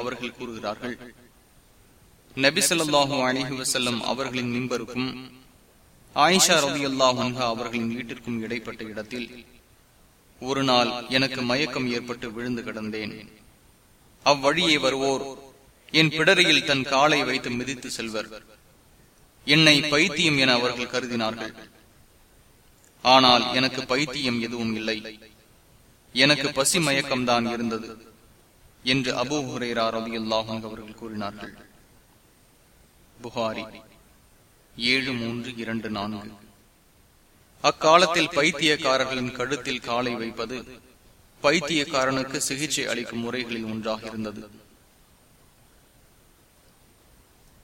அவர்கள் கூறுகிறார்கள் நபிசல்லாஹு அலிஹி வசல்லம் அவர்களின் மின்பருக்கும் ஆயிஷா ரவி அல்லாஹா அவர்களின் வீட்டிற்கும் இடைப்பட்ட இடத்தில் ஒரு நாள் எனக்கு மயக்கம் ஏற்பட்டு விழுந்து கிடந்தேன். அவ்வழியே வருவோர் என் பிடரியில் தன் காலை வைத்து மிதித்து செல்வர். என்னை பைத்தியம் என அவர்கள் கருதினார்கள். ஆனால் எனக்கு பைத்தியம் எதுவும் இல்லை. எனக்கு பசி மயக்கம்தான் இருந்தது என்று அபு ஹுரேரா ரவி அல்லாஹும் அவர்கள் கூறினார்கள். புகாரி ஏழு மூன்று இரண்டு நான்கு. அக்காலத்தில் பைத்தியக்காரர்களின் கழுத்தில் காலை வைப்பது பைத்தியக்காரனுக்கு சிகிச்சை அளிக்கும் முறைகளில் ஒன்றாக இருந்தது.